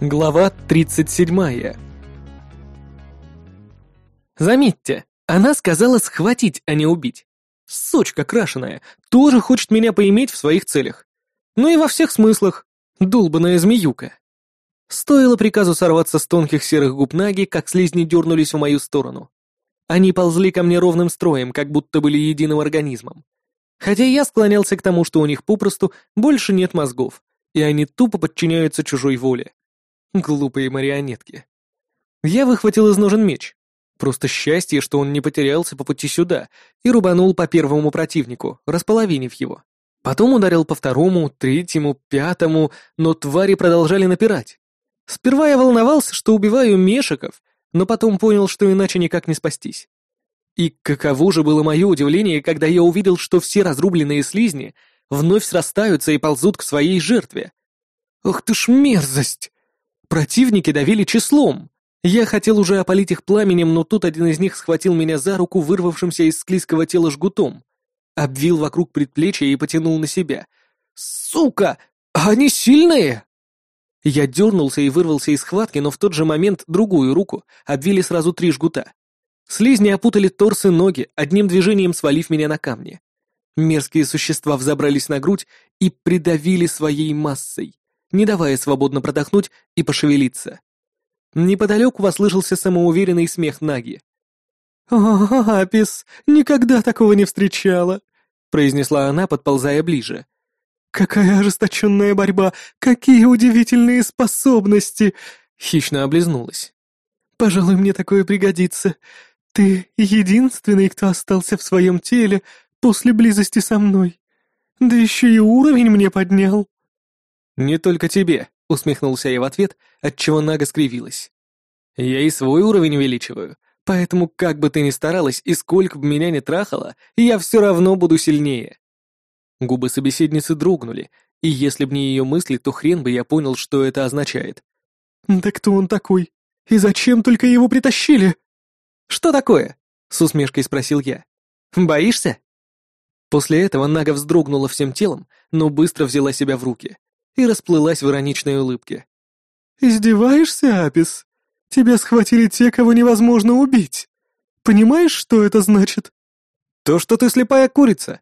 Глава 37. Заметьте, она сказала схватить, а не убить. Сучка крашеная, тоже хочет меня поиметь в своих целях. Ну и во всех смыслах. Долбаная змеюка. Стоило приказу сорваться с тонких серых губ Наги, как слизни дернулись в мою сторону. Они ползли ко мне ровным строем, как будто были единым организмом. Хотя я склонялся к тому, что у них попросту больше нет мозгов, и они тупо подчиняются чужой воле. Глупые марионетки. Я выхватил из ножен меч. Просто счастье, что он не потерялся по пути сюда, и рубанул по первому противнику, располовинив его. Потом ударил по второму, третьему, пятому, но твари продолжали напирать. Сперва я волновался, что убиваю мешиков, но потом понял, что иначе никак не спастись. И каково же было мое удивление, когда я увидел, что все разрубленные слизни вновь срастаются и ползут к своей жертве. Ох ты ж мерзость! Противники давили числом. Я хотел уже опалить их пламенем, но тут один из них схватил меня за руку, вырвавшимся из склизкого тела жгутом, обвил вокруг предплечья и потянул на себя. «Сука! Они сильные!» Я дернулся и вырвался из схватки, но в тот же момент другую руку обвили сразу три жгута. Слизни опутали торс и ноги, одним движением свалив меня на камни. Мерзкие существа взобрались на грудь и придавили своей массой не давая свободно продохнуть и пошевелиться. Неподалеку послышался самоуверенный смех Наги. «О, Апис, никогда такого не встречала», — произнесла она, подползая ближе. «Какая ожесточенная борьба! Какие удивительные способности!» — хищно облизнулась. «Пожалуй, мне такое пригодится. Ты единственный, кто остался в своем теле после близости со мной. Да еще и уровень мне поднял». «Не только тебе», — усмехнулся я в ответ, отчего Нага скривилась. «Я и свой уровень увеличиваю, поэтому как бы ты ни старалась и сколько бы меня ни трахала, я все равно буду сильнее». Губы собеседницы дрогнули, и если б не ее мысли, то хрен бы я понял, что это означает. «Да кто он такой? И зачем только его притащили?» «Что такое?» — с усмешкой спросил я. «Боишься?» После этого Нага вздрогнула всем телом, но быстро взяла себя в руки и расплылась в ироничной улыбке. «Издеваешься, Апис? Тебя схватили те, кого невозможно убить. Понимаешь, что это значит?» «То, что ты слепая курица!»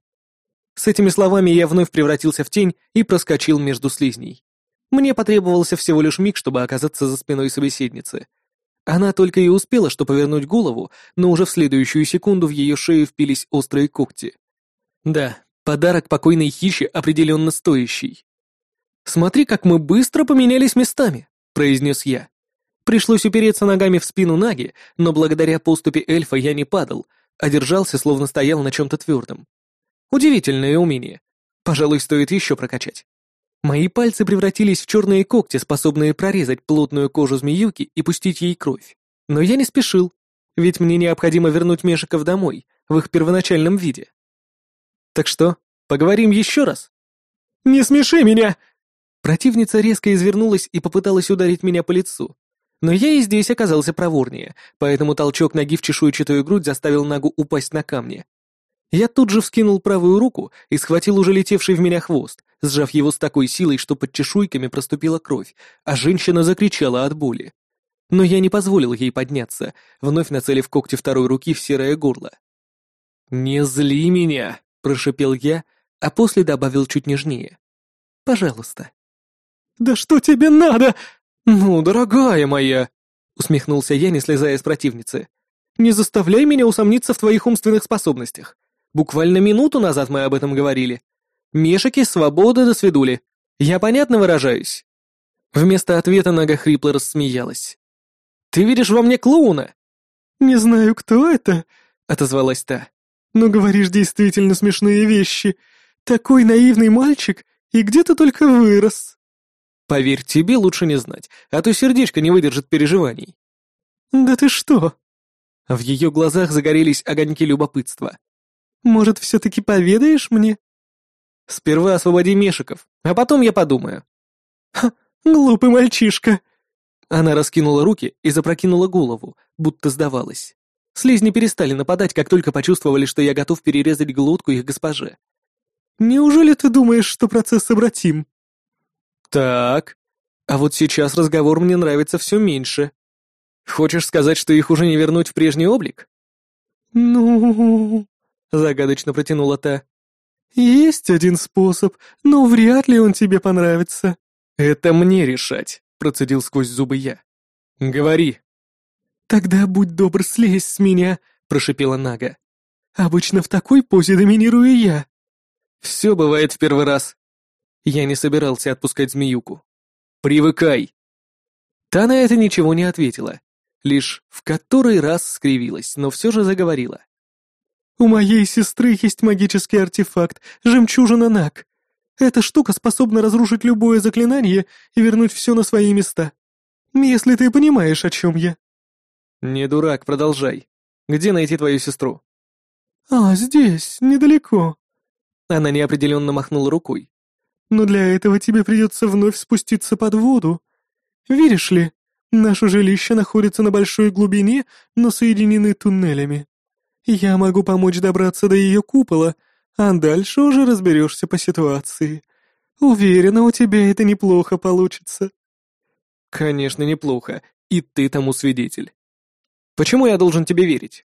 С этими словами я вновь превратился в тень и проскочил между слизней. Мне потребовался всего лишь миг, чтобы оказаться за спиной собеседницы. Она только и успела, что повернуть голову, но уже в следующую секунду в ее шею впились острые когти. Да, подарок покойной хище определенно стоящий. «Смотри, как мы быстро поменялись местами», — произнес я. Пришлось упереться ногами в спину Наги, но благодаря поступе эльфа я не падал, а держался, словно стоял на чем-то твердом. Удивительное умение. Пожалуй, стоит еще прокачать. Мои пальцы превратились в черные когти, способные прорезать плотную кожу змеюки и пустить ей кровь. Но я не спешил, ведь мне необходимо вернуть Мешиков домой, в их первоначальном виде. Так что, поговорим еще раз? «Не смеши меня!» Противница резко извернулась и попыталась ударить меня по лицу. Но я и здесь оказался проворнее, поэтому толчок ноги в чешуйчатую грудь заставил Нагу упасть на камни. Я тут же вскинул правую руку и схватил уже летевший в меня хвост, сжав его с такой силой, что под чешуйками проступила кровь, а женщина закричала от боли. Но я не позволил ей подняться, вновь нацелив когти второй руки в серое горло. «Не зли меня!» — прошипел я, а после добавил чуть нежнее. «Пожалуйста». «Да что тебе надо?» «Ну, дорогая моя!» — усмехнулся я, не слезая с противницы. «Не заставляй меня усомниться в твоих умственных способностях. Буквально минуту назад мы об этом говорили. Мешики, свобода до свидули. Я понятно выражаюсь?» Вместо ответа Нога хрипло рассмеялась. «Ты видишь во мне клоуна?» «Не знаю, кто это», — отозвалась та. «Но говоришь действительно смешные вещи. Такой наивный мальчик, и где ты только вырос?» Поверь, тебе лучше не знать, а то сердечко не выдержит переживаний. Да ты что? В ее глазах загорелись огоньки любопытства. Может, все-таки поведаешь мне? Сперва освободи Мешиков, а потом я подумаю. Ха, глупый мальчишка. Она раскинула руки и запрокинула голову, будто сдавалась. Слизни перестали нападать, как только почувствовали, что я готов перерезать глотку их госпоже. «Неужели ты думаешь, что процесс обратим?» «Так, А вот сейчас разговор мне нравится все меньше. Хочешь сказать, что их уже не вернуть в прежний облик? Ну, загадочно протянула та. Есть один способ, но вряд ли он тебе понравится. Это мне решать, процедил сквозь зубы я. Говори. Тогда будь добр, слезь с меня, прошипела Нага. Обычно в такой позе доминирую я. Все бывает в первый раз. Я не собирался отпускать змеюку. Привыкай. Та на это ничего не ответила, лишь в который раз скривилась, но все же заговорила. «У моей сестры есть магический артефакт, жемчужина Наг. Эта штука способна разрушить любое заклинание и вернуть все на свои места. Если ты понимаешь, о чем я». «Не дурак, продолжай. Где найти твою сестру?» «А, здесь, недалеко». Она неопределенно махнула рукой. «Но для этого тебе придется вновь спуститься под воду. Видишь ли, наше жилище находится на большой глубине, но соединены туннелями. Я могу помочь добраться до ее купола, а дальше уже разберешься по ситуации. Уверена, у тебя это неплохо получится». «Конечно, неплохо, и ты тому свидетель. Почему я должен тебе верить?»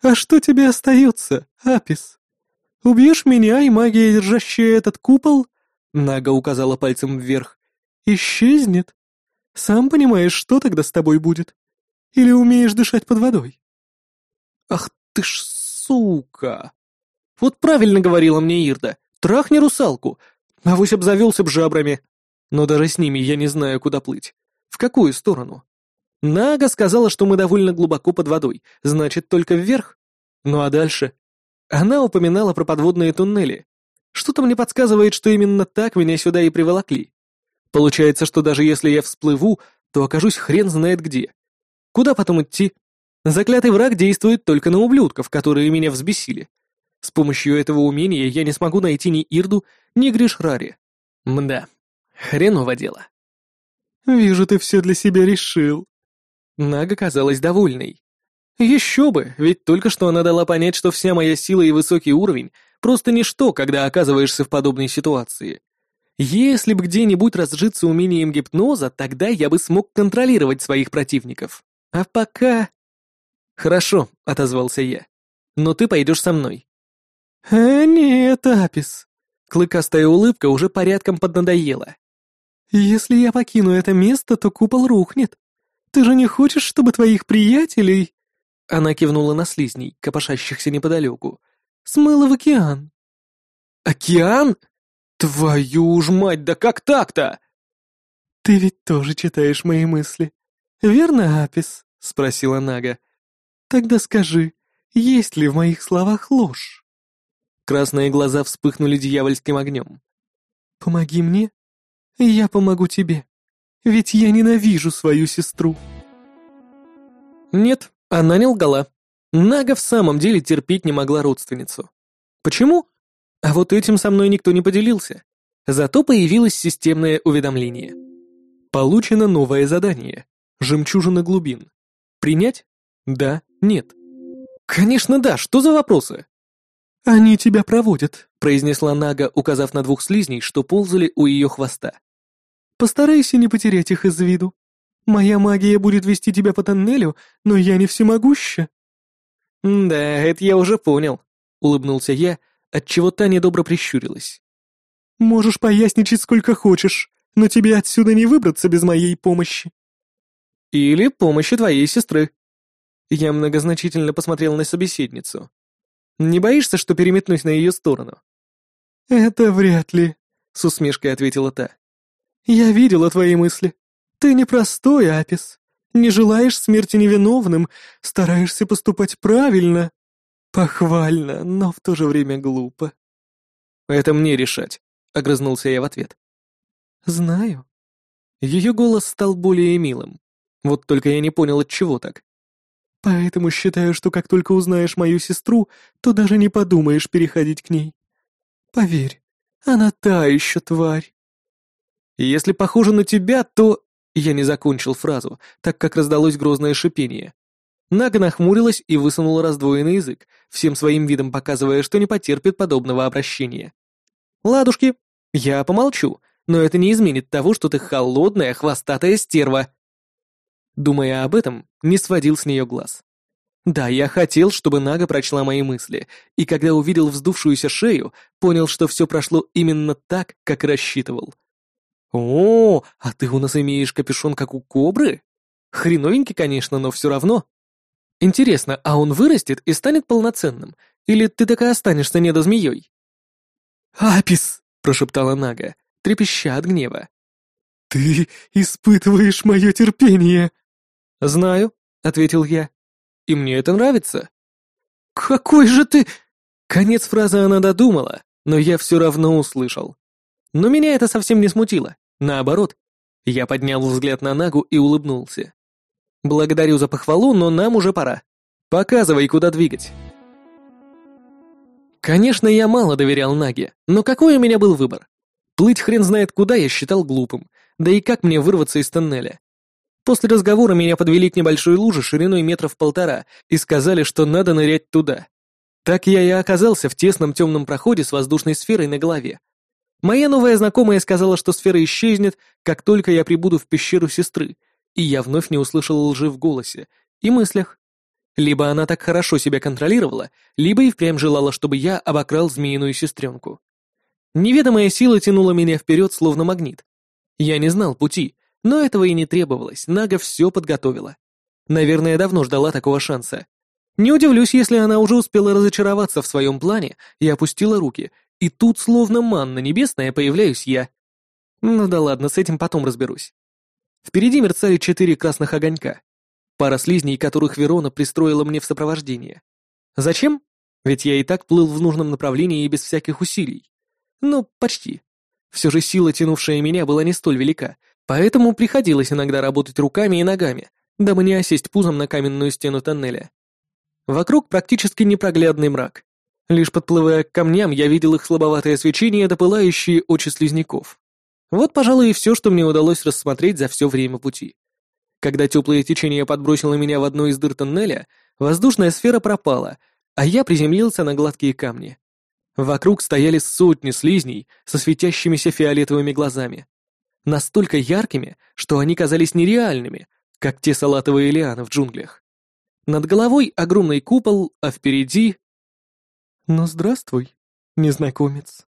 «А что тебе остается, Апис? Убьешь меня, и магия, держащая этот купол...» Нага указала пальцем вверх. «Исчезнет. Сам понимаешь, что тогда с тобой будет? Или умеешь дышать под водой?» «Ах ты ж сука! Вот правильно говорила мне Ирда. Трахни русалку. Авось обзавелся б жабрами. Но даже с ними я не знаю, куда плыть. В какую сторону?» Нага сказала, что мы довольно глубоко под водой, значит, только вверх. Ну а дальше? Она упоминала про подводные туннели. Что-то мне подсказывает, что именно так меня сюда и приволокли. Получается, что даже если я всплыву, то окажусь хрен знает где. Куда потом идти? Заклятый враг действует только на ублюдков, которые меня взбесили. С помощью этого умения я не смогу найти ни Ирду, ни Гришрари. Мда, хреново дело. «Вижу, ты все для себя решил», Нага казалась довольной. Еще бы, ведь только что она дала понять, что вся моя сила и высокий уровень просто ничто, когда оказываешься в подобной ситуации. Если бы где-нибудь разжиться умением гипноза, тогда я бы смог контролировать своих противников. А пока... Хорошо, отозвался я. Но ты пойдешь со мной. А нет, Апис. Клыкастая улыбка уже порядком поднадоела. Если я покину это место, то купол рухнет. Ты же не хочешь, чтобы твоих приятелей...» Она кивнула на слизней, копошащихся неподалеку. «Смыло в океан». «Океан? Твою ж мать, да как так-то?» «Ты ведь тоже читаешь мои мысли, верно, Апис?» — спросила Нага. «Тогда скажи, есть ли в моих словах ложь?» Красные глаза вспыхнули дьявольским огнем. «Помоги мне, и я помогу тебе». Ведь я ненавижу свою сестру». Нет, она не лгала. Нага в самом деле терпеть не могла родственницу. Почему? А вот этим со мной никто не поделился. Зато появилось системное уведомление. Получено новое задание. Жемчужина глубин. Принять? Да, нет. Конечно да, что за вопросы? «Они тебя проводят», — произнесла Нага, указав на двух слизней, что ползали у ее хвоста. Постарайся не потерять их из виду. Моя магия будет вести тебя по тоннелю, но я не всемогуща». «Да, это я уже понял», — улыбнулся я, отчего та недобро прищурилась. «Можешь поясничать сколько хочешь, но тебе отсюда не выбраться без моей помощи». «Или помощи твоей сестры». Я многозначительно посмотрел на собеседницу. «Не боишься, что переметнусь на ее сторону?» «Это вряд ли», — с усмешкой ответила та. «Я видела твои мысли. Ты непростой, Апис. Не желаешь смерти невиновным, стараешься поступать правильно. Похвально, но в то же время глупо». «Это мне решать», — огрызнулся я в ответ. «Знаю». Ее голос стал более милым. Вот только я не понял, от чего так. «Поэтому считаю, что как только узнаешь мою сестру, то даже не подумаешь переходить к ней. Поверь, она та еще тварь. Если похоже на тебя, то...» Я не закончил фразу, так как раздалось грозное шипение. Нага нахмурилась и высунула раздвоенный язык, всем своим видом показывая, что не потерпит подобного обращения. «Ладушки, я помолчу, но это не изменит того, что ты холодная, хвостатая стерва. Думая об этом, не сводил с нее глаз. Да, я хотел, чтобы Нага прочла мои мысли, и когда увидел вздувшуюся шею, понял, что все прошло именно так, как рассчитывал. «О, а ты у нас имеешь капюшон, как у кобры? Хреновенький, конечно, но все равно. Интересно, а он вырастет и станет полноценным, или ты так и останешься недозмеей?» «Апис!» — прошептала Нага, трепеща от гнева. «Ты испытываешь мое терпение!» «Знаю», — ответил я. «И мне это нравится». «Какой же ты...» Конец фразы она додумала, но я все равно услышал. Но меня это совсем не смутило. Наоборот. Я поднял взгляд на Нагу и улыбнулся. «Благодарю за похвалу, но нам уже пора. Показывай, куда двигать». Конечно, я мало доверял Наге, но какой у меня был выбор? Плыть хрен знает куда я считал глупым, да и как мне вырваться из тоннеля? После разговора меня подвели к небольшой луже шириной метров полтора и сказали, что надо нырять туда. Так я и оказался в тесном темном проходе с воздушной сферой на голове. Моя новая знакомая сказала, что сфера исчезнет, как только я прибуду в пещеру сестры, и я вновь не услышал лжи в голосе и мыслях. Либо она так хорошо себя контролировала, либо и впрямь желала, чтобы я обокрал змеиную сестренку. Неведомая сила тянула меня вперед, словно магнит. Я не знал пути, но этого и не требовалось, Нага все подготовила. Наверное, давно ждала такого шанса. Не удивлюсь, если она уже успела разочароваться в своем плане и опустила руки, и тут, словно манна небесная, появляюсь я. Ну да ладно, с этим потом разберусь. Впереди мерцали четыре красных огонька. Пара слизней, которых Верона пристроила мне в сопровождение. Зачем? Ведь я и так плыл в нужном направлении и без всяких усилий. Ну, почти. Все же сила, тянувшая меня, была не столь велика, поэтому приходилось иногда работать руками и ногами, дабы не осесть пузом на каменную стену тоннеля. Вокруг практически непроглядный мрак. Лишь подплывая к камням, я видел их слабоватое свечение до пылающие очи слизняков. Вот, пожалуй, и все, что мне удалось рассмотреть за все время пути. Когда теплое течение подбросило меня в одну из дыр тоннеля, воздушная сфера пропала, а я приземлился на гладкие камни. Вокруг стояли сотни слизней со светящимися фиолетовыми глазами. Настолько яркими, что они казались нереальными, как те салатовые лианы в джунглях. Над головой огромный купол, а впереди «Ну, здравствуй, незнакомец».